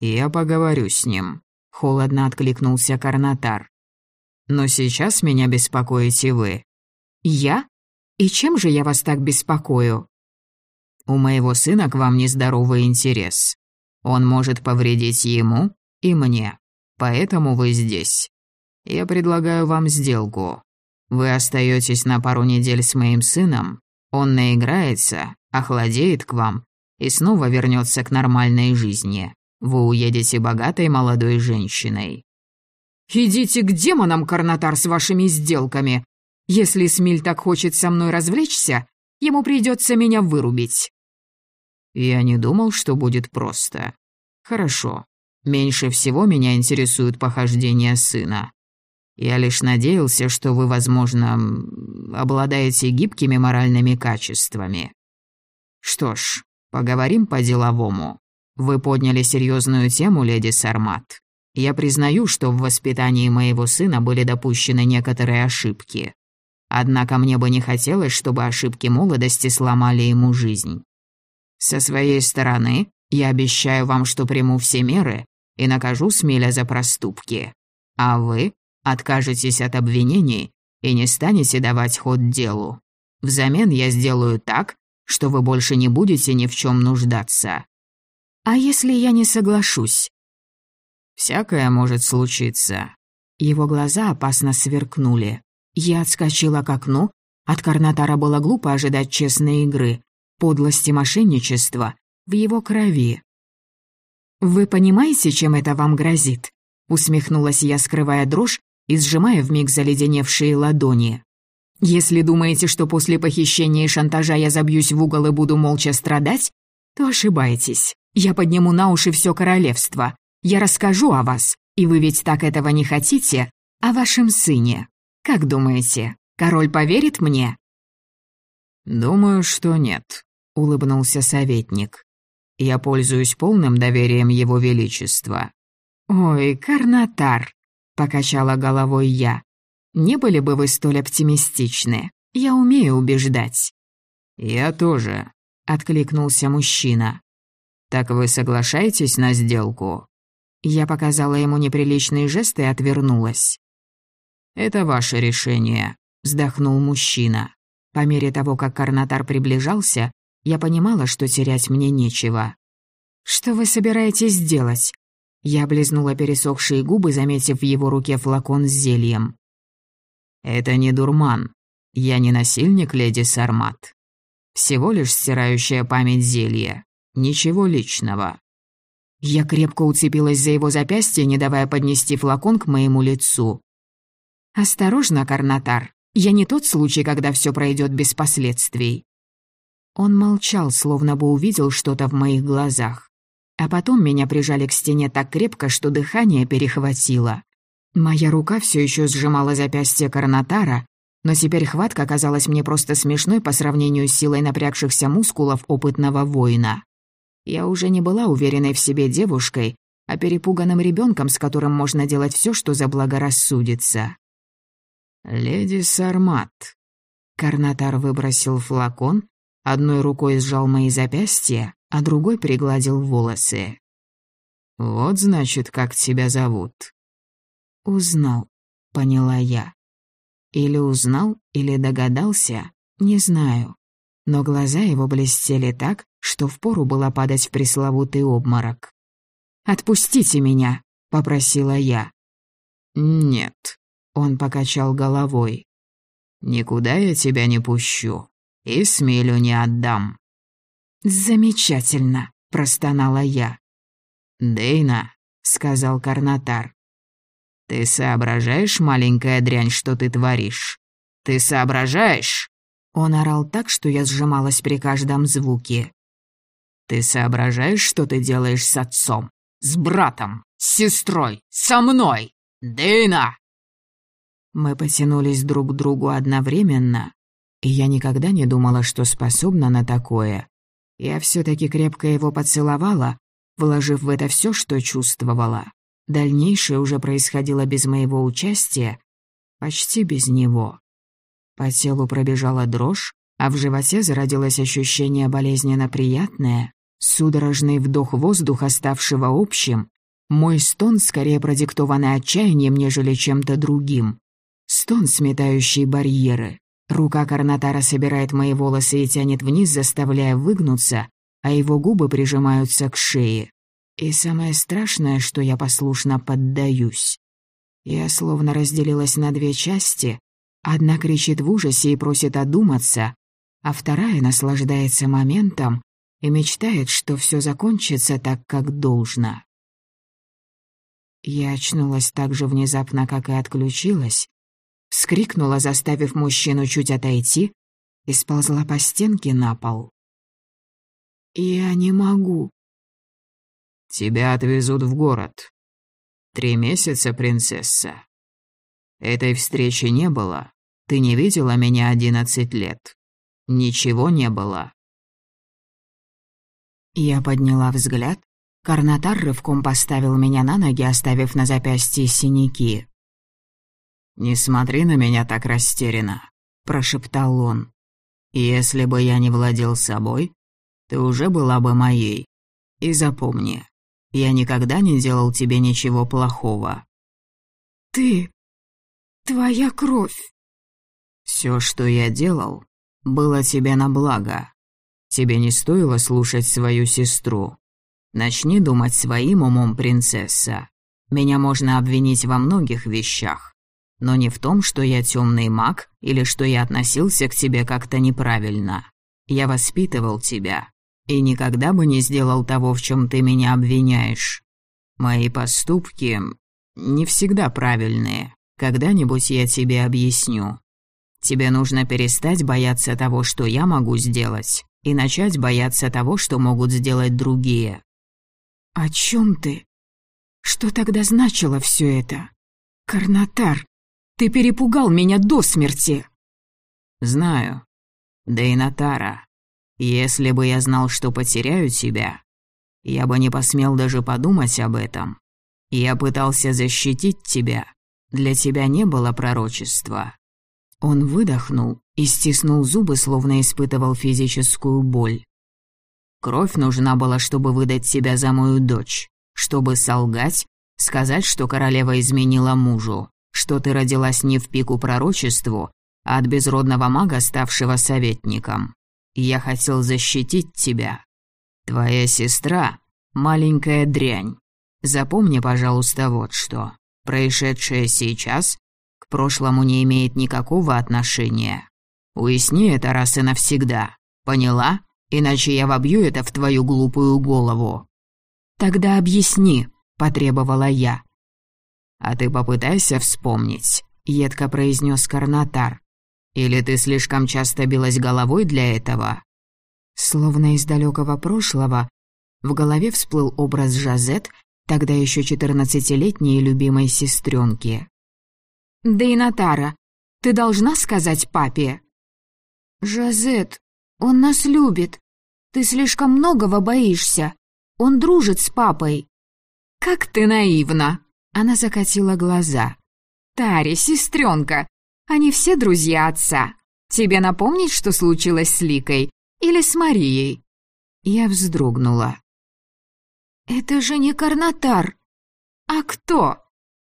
«Я поговорю с ним», — холодно откликнулся Карнатар. «Но сейчас меня беспокоите вы». «Я? И чем же я вас так беспокою?» «У моего сына к вам нездоровый интерес. Он может повредить ему и мне. Поэтому вы здесь. Я предлагаю вам сделку. Вы остаетесь на пару недель с моим сыном, он наиграется, охладеет к вам и снова вернется к нормальной жизни. Вы уедете богатой молодой женщиной». «Идите к демонам, Карнатар, с вашими сделками. Если Смиль так хочет со мной развлечься, ему придется меня вырубить». Я не думал, что будет просто. Хорошо. Меньше всего меня интересуют похождения сына. Я лишь надеялся, что вы, возможно, обладаете гибкими моральными качествами. Что ж, поговорим по-деловому. Вы подняли серьезную тему, леди Сармат. Я признаю, что в воспитании моего сына были допущены некоторые ошибки. Однако мне бы не хотелось, чтобы ошибки молодости сломали ему жизнь. Со своей стороны, я обещаю вам, что приму все меры и накажу Смеля за проступки. А вы откажетесь от обвинений и не станете давать ход делу. Взамен я сделаю так, что вы больше не будете ни в чем нуждаться. А если я не соглашусь? Всякое может случиться. Его глаза опасно сверкнули. Я отскочила к окну. От Карнатара было глупо ожидать честной игры. Подлости мошенничества в его крови. «Вы понимаете, чем это вам грозит?» Усмехнулась я, скрывая дрожь и сжимая вмиг заледеневшие ладони. «Если думаете, что после похищения и шантажа я забьюсь в угол и буду молча страдать, то ошибаетесь. Я подниму на уши все королевство. Я расскажу о вас, и вы ведь так этого не хотите, о вашем сыне. Как думаете, король поверит мне?» «Думаю, что нет», — улыбнулся советник. «Я пользуюсь полным доверием его величества». «Ой, Карнатар», — покачала головой я. «Не были бы вы столь оптимистичны. Я умею убеждать». «Я тоже», — откликнулся мужчина. «Так вы соглашаетесь на сделку?» Я показала ему неприличные жесты и отвернулась. «Это ваше решение», — вздохнул мужчина. По мере того, как Карнатар приближался, Я понимала, что терять мне нечего. «Что вы собираетесь делать?» Я облизнула пересохшие губы, заметив в его руке флакон с зельем. «Это не дурман. Я не насильник, леди Сармат. Всего лишь стирающая память зелье. Ничего личного». Я крепко уцепилась за его запястье, не давая поднести флакон к моему лицу. «Осторожно, Карнатар. Я не тот случай, когда все пройдет без последствий». Он молчал, словно бы увидел что-то в моих глазах. А потом меня прижали к стене так крепко, что дыхание перехватило. Моя рука все еще сжимала запястье Карнатара, но теперь хватка казалась мне просто смешной по сравнению с силой напрягшихся мускулов опытного воина. Я уже не была уверенной в себе девушкой, а перепуганным ребенком, с которым можно делать все, что заблагорассудится. «Леди Сармат». Карнатар выбросил флакон, одной рукой сжал мои запястья, а другой пригладил волосы. «Вот, значит, как тебя зовут». «Узнал», — поняла я. Или узнал, или догадался, не знаю. Но глаза его блестели так, что впору было падать в пресловутый обморок. «Отпустите меня», — попросила я. «Нет», — он покачал головой. «Никуда я тебя не пущу и смелю не отдам». «Замечательно», — простонала я. «Дейна», — сказал Карнатар, — «ты соображаешь, маленькая дрянь, что ты творишь? Ты соображаешь?» Он орал так, что я сжималась при каждом звуке. «Ты соображаешь, что ты делаешь с отцом? С братом? С сестрой? Со мной? Дейна!» Мы потянулись друг к другу одновременно, и я никогда не думала, что способна на такое. Я все-таки крепко его поцеловала, вложив в это все, что чувствовала. Дальнейшее уже происходило без моего участия, почти без него. По телу пробежала дрожь, а в животе зародилось ощущение болезненно приятное, судорожный вдох воздуха, ставшего общим, мой стон скорее продиктованный отчаянием, нежели чем-то другим. Стон, сметающий барьеры. Рука Карнатара собирает мои волосы и тянет вниз, заставляя выгнуться, а его губы прижимаются к шее. И самое страшное, что я послушно поддаюсь. Я словно разделилась на две части. Одна кричит в ужасе и просит одуматься, а вторая наслаждается моментом и мечтает, что все закончится так, как должно. Я очнулась так же внезапно, как и отключилась, вскрикнула, заставив мужчину чуть отойти, и сползла по стенке на пол. «Я не могу». «Тебя отвезут в город. Три месяца, принцесса. Этой встречи не было. Ты не видела меня одиннадцать лет. Ничего не было». Я подняла взгляд. Карнатар рывком поставил меня на ноги, оставив на запястье синяки. «Не смотри на меня так растерянно», — прошептал он. «Если бы я не владел собой, ты уже была бы моей. И запомни, я никогда не делал тебе ничего плохого». «Ты... твоя кровь...» «Все, что я делал, было тебе на благо. Тебе не стоило слушать свою сестру. Начни думать своим умом, принцесса. Меня можно обвинить во многих вещах но не в том, что я темный маг или что я относился к тебе как-то неправильно. Я воспитывал тебя и никогда бы не сделал того, в чем ты меня обвиняешь. Мои поступки не всегда правильные. Когда-нибудь я тебе объясню. Тебе нужно перестать бояться того, что я могу сделать, и начать бояться того, что могут сделать другие. О чем ты? Что тогда значило все это? Карнатар, ты перепугал меня до смерти!» «Знаю. Да и Натара. Если бы я знал, что потеряю тебя, я бы не посмел даже подумать об этом. Я пытался защитить тебя. Для тебя не было пророчества». Он выдохнул и стиснул зубы, словно испытывал физическую боль. «Кровь нужна была, чтобы выдать себя за мою дочь, чтобы солгать, сказать, что королева изменила мужу, что ты родилась не в пику пророчеству, а от безродного мага, ставшего советником. Я хотел защитить тебя. Твоя сестра — маленькая дрянь. Запомни, пожалуйста, вот что. Происшедшее сейчас к прошлому не имеет никакого отношения. Уясни это раз и навсегда. Поняла? Иначе я вобью это в твою глупую голову. Тогда объясни, потребовала я. А ты попытайся вспомнить, едко произнес Карнатар. Или ты слишком часто билась головой для этого? Словно из далекого прошлого, в голове всплыл образ Жазет, тогда еще четырнадцатилетней любимой сестренки. «Да и Натара, ты должна сказать папе?» «Жазет, он нас любит. Ты слишком многого боишься. Он дружит с папой». «Как ты наивна!» Она закатила глаза. «Тари, сестренка, они все друзья отца. Тебе напомнить, что случилось с Ликой? Или с Марией?» Я вздрогнула. «Это же не Карнатар!» «А кто?»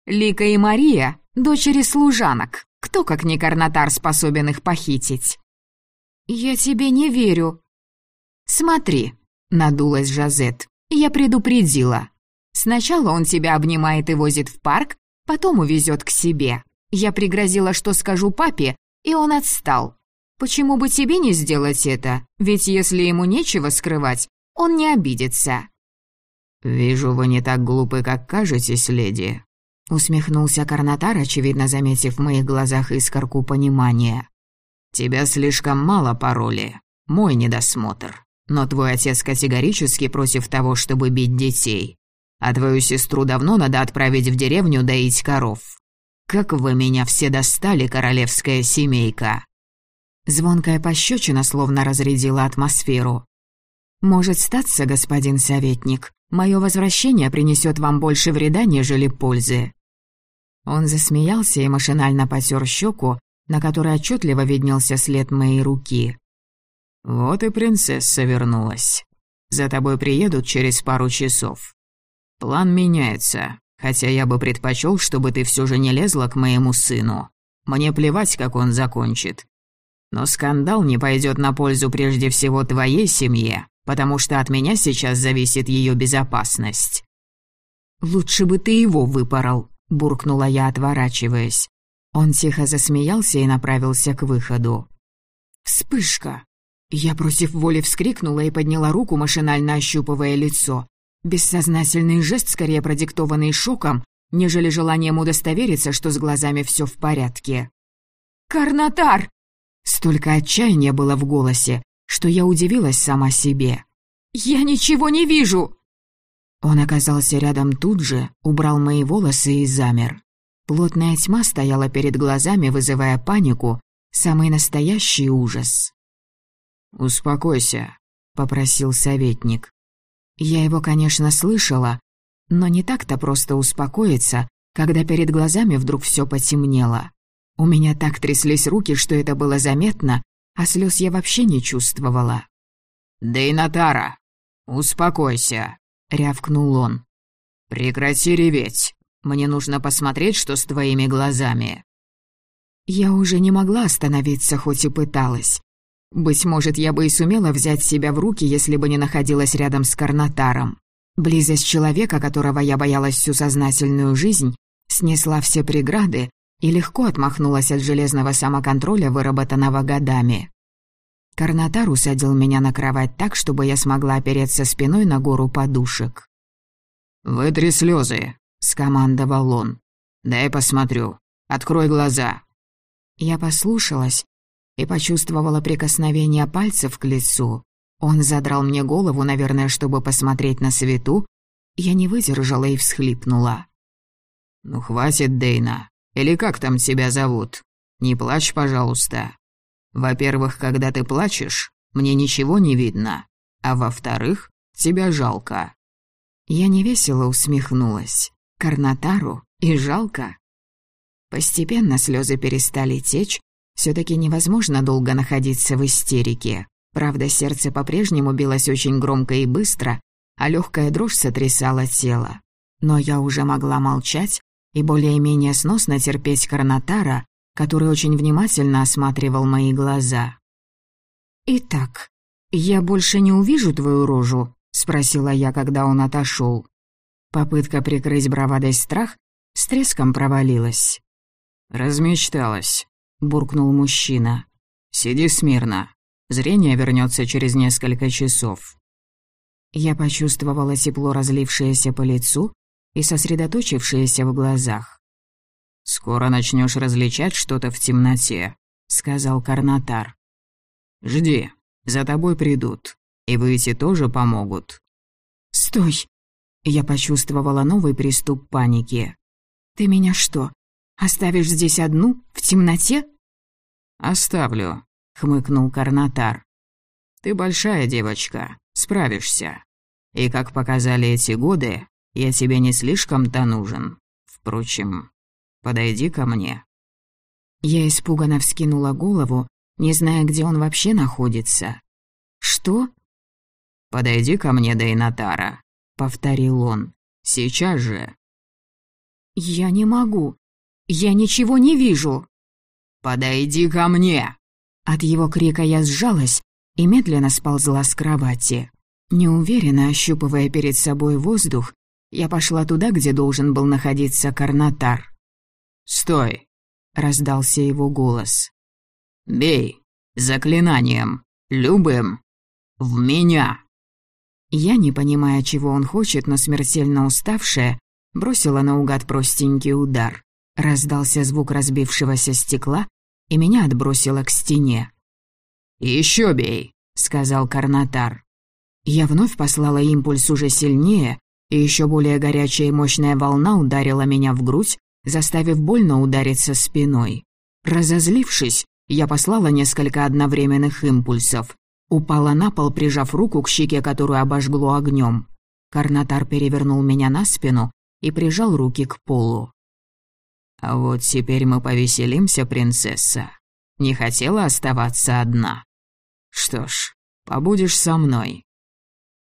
«Лика и Мария — дочери служанок. Кто, как не Карнатар, способен их похитить?» «Я тебе не верю». «Смотри», — надулась Жазет, — «я предупредила. Сначала он тебя обнимает и возит в парк, потом увезет к себе. Я пригрозила, что скажу папе, и он отстал. Почему бы тебе не сделать это? Ведь если ему нечего скрывать, он не обидится». «Вижу, вы не так глупы, как кажетесь, леди», — усмехнулся Карнатар, очевидно заметив в моих глазах искорку понимания. «Тебя слишком мало пароли. Мой недосмотр. Но твой отец категорически против того, чтобы бить детей. А твою сестру давно надо отправить в деревню доить коров. Как вы меня все достали, королевская семейка!» Звонкая пощечина словно разрядила атмосферу. «Может статься, господин советник, мое возвращение принесет вам больше вреда, нежели пользы». Он засмеялся и машинально потер щеку, на которой отчетливо виднелся след моей руки. «Вот и принцесса вернулась. За тобой приедут через пару часов. План меняется, хотя я бы предпочел, чтобы ты все же не лезла к моему сыну. Мне плевать, как он закончит. Но скандал не пойдет на пользу прежде всего твоей семье, потому что от меня сейчас зависит ее безопасность». «Лучше бы ты его выпорол», — буркнула я, отворачиваясь. Он тихо засмеялся и направился к выходу. «Вспышка!» Я против воли вскрикнула и подняла руку, машинально ощупывая лицо. Бессознательный жест, скорее продиктованный шоком, нежели желанием удостовериться, что с глазами все в порядке. «Карнатар!» Столько отчаяния было в голосе, что я удивилась сама себе. «Я ничего не вижу!» Он оказался рядом тут же, убрал мои волосы и замер. Плотная тьма стояла перед глазами, вызывая панику, самый настоящий ужас. «Успокойся», — попросил советник. Я его, конечно, слышала, но не так-то просто успокоиться, когда перед глазами вдруг все потемнело. У меня так тряслись руки, что это было заметно, а слез я вообще не чувствовала. «Дейнатара, успокойся», — рявкнул он. «Прекрати реветь. Мне нужно посмотреть, что с твоими глазами». Я уже не могла остановиться, хоть и пыталась. Быть может, я бы и сумела взять себя в руки, если бы не находилась рядом с Карнатаром. Близость человека, которого я боялась всю сознательную жизнь, снесла все преграды и легко отмахнулась от железного самоконтроля, выработанного годами. Карнатар усадил меня на кровать так, чтобы я смогла опереться спиной на гору подушек. «Вытри слезы», — скомандовал он. «Дай посмотрю. Открой глаза». Я послушалась и почувствовала прикосновение пальцев к лицу. Он задрал мне голову, наверное, чтобы посмотреть на свету. Я не выдержала и всхлипнула. «Ну хватит, Дейна. Или как там тебя зовут? Не плачь, пожалуйста. Во-первых, когда ты плачешь, мне ничего не видно. А во-вторых, тебя жалко». Я невесело усмехнулась. Карнатару и жалко. Постепенно слезы перестали течь, все-таки невозможно долго находиться в истерике. Правда, сердце по-прежнему билось очень громко и быстро, а легкая дрожь сотрясала тело. Но я уже могла молчать и более-менее сносно терпеть Карнатара, который очень внимательно осматривал мои глаза. «Итак, «Я больше не увижу твою рожу?» — спросила я, когда он отошел. Попытка прикрыть бравадой страх с треском провалилась. «Размечталась», — буркнул мужчина. «Сиди смирно. Зрение вернется через несколько часов». Я почувствовала тепло, разлившееся по лицу и сосредоточившееся в глазах. «Скоро начнешь различать что-то в темноте», — сказал Карнатар. «Жди, за тобой придут, и выйти тоже помогут». «Стой!» Я почувствовала новый приступ паники. «Ты меня что, оставишь здесь одну, в темноте?» «Оставлю», — хмыкнул Карнатар. «Ты большая девочка, справишься. И как показали эти годы, я тебе не слишком-то нужен. Впрочем, подойди ко мне». Я испуганно вскинула голову, не зная, где он вообще находится. «Что?» «Подойди ко мне, Дейнатара», — повторил он. «Сейчас же». «Я не могу. Я ничего не вижу». «Подойди ко мне!» От его крика я сжалась и медленно сползла с кровати. Неуверенно ощупывая перед собой воздух, я пошла туда, где должен был находиться Карнатар. «Стой!» — раздался его голос. «Бей! Заклинанием! Любым! В меня!» Я, не понимая, чего он хочет, но смертельно уставшая, бросила наугад простенький удар. Раздался звук разбившегося стекла, и меня отбросило к стене. «Еще бей!» — сказал Карнатар. Я вновь послала импульс уже сильнее, и еще более горячая и мощная волна ударила меня в грудь, заставив больно удариться спиной. Разозлившись, я послала несколько одновременных импульсов. Упала на пол, прижав руку к щеке, которую обожгло огнем. Карнатар перевернул меня на спину и прижал руки к полу. «А вот теперь мы повеселимся, принцесса. Не хотела оставаться одна. Что ж, побудешь со мной».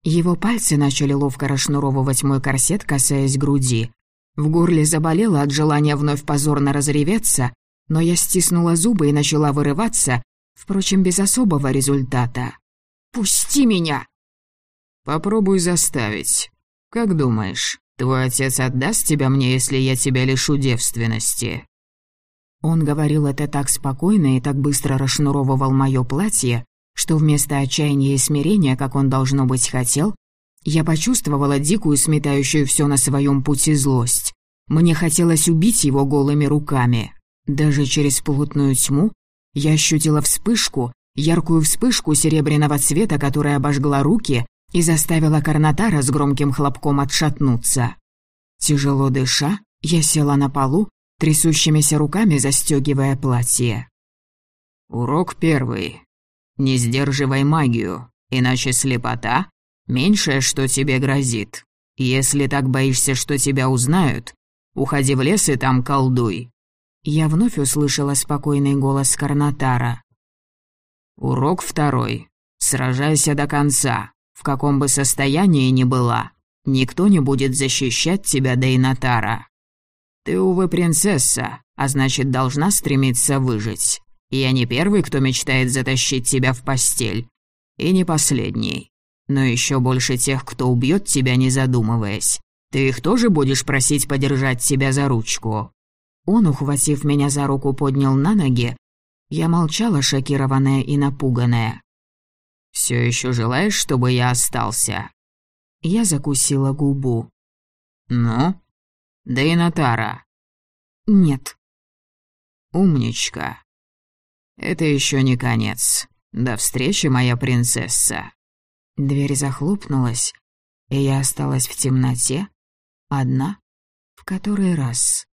Его пальцы начали ловко расшнуровывать мой корсет, касаясь груди. В горле заболело от желания вновь позорно разреветься, но я стиснула зубы и начала вырываться, впрочем, без особого результата. «Пусти меня!» «Попробуй заставить. Как думаешь, твой отец отдаст тебя мне, если я тебя лишу девственности?» Он говорил это так спокойно и так быстро расшнуровывал мое платье, что вместо отчаяния и смирения, как он, должно быть, хотел, я почувствовала дикую, сметающую все на своем пути злость. Мне хотелось убить его голыми руками. Даже через плотную тьму я ощутила вспышку, яркую вспышку серебряного цвета, которая обожгла руки и заставила Карнатара с громким хлопком отшатнуться. Тяжело дыша, я села на полу, трясущимися руками застегивая платье. «Урок первый. Не сдерживай магию, иначе слепота — меньшее, что тебе грозит. Если так боишься, что тебя узнают, уходи в лес и там колдуй». Я вновь услышала спокойный голос Карнатара. «Урок второй. Сражайся до конца, в каком бы состоянии ни была. Никто не будет защищать тебя, Дейнатара. Ты, увы, принцесса, а значит, должна стремиться выжить. Я не первый, кто мечтает затащить тебя в постель. И не последний. Но еще больше тех, кто убьет тебя, не задумываясь. Ты их тоже будешь просить подержать тебя за ручку?» Он, ухватив меня за руку, поднял на ноги. Я молчала, шокированная и напуганная. «Все еще желаешь, чтобы я остался?» Я закусила губу. «Ну? Да и Натара?» «Нет». «Умничка. Это еще не конец. До встречи, моя принцесса». Дверь захлопнулась, и я осталась в темноте, одна, в который раз.